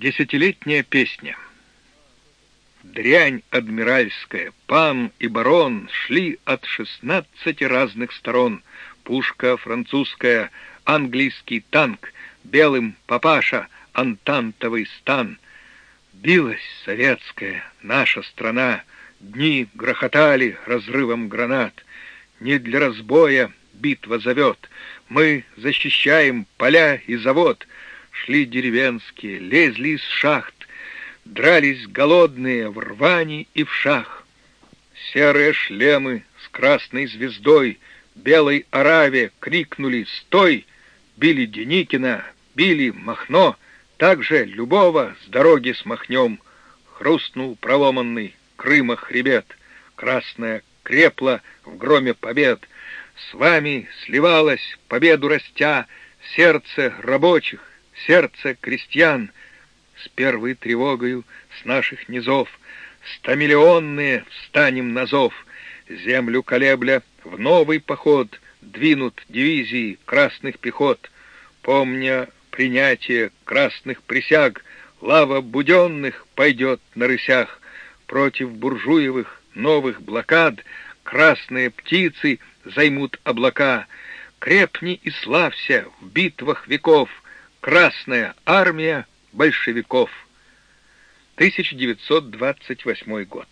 Десятилетняя песня. Дрянь адмиральская, пан и барон шли от шестнадцати разных сторон. Пушка французская, английский танк, белым папаша, антантовый стан. Билась советская наша страна, дни грохотали разрывом гранат. Не для разбоя битва зовет, мы защищаем поля и завод — Шли деревенские, лезли из шахт, Дрались голодные в рвани и в шах. Серые шлемы с красной звездой Белой Араве крикнули «Стой!» Били Деникина, били Махно, Также любого с дороги смахнем. Хрустнул проломанный Крыма хребет, Красная крепла в громе побед. С вами сливалась, победу растя, Сердце рабочих, сердце крестьян, с первой тревогою с наших низов, стомиллионные встанем на зов, землю колебля в новый поход двинут дивизии красных пехот, помня принятие красных присяг, лава буденных пойдет на рысях, против буржуевых новых блокад красные птицы займут облака, крепни и славься в битвах веков — Красная армия большевиков. 1928 год.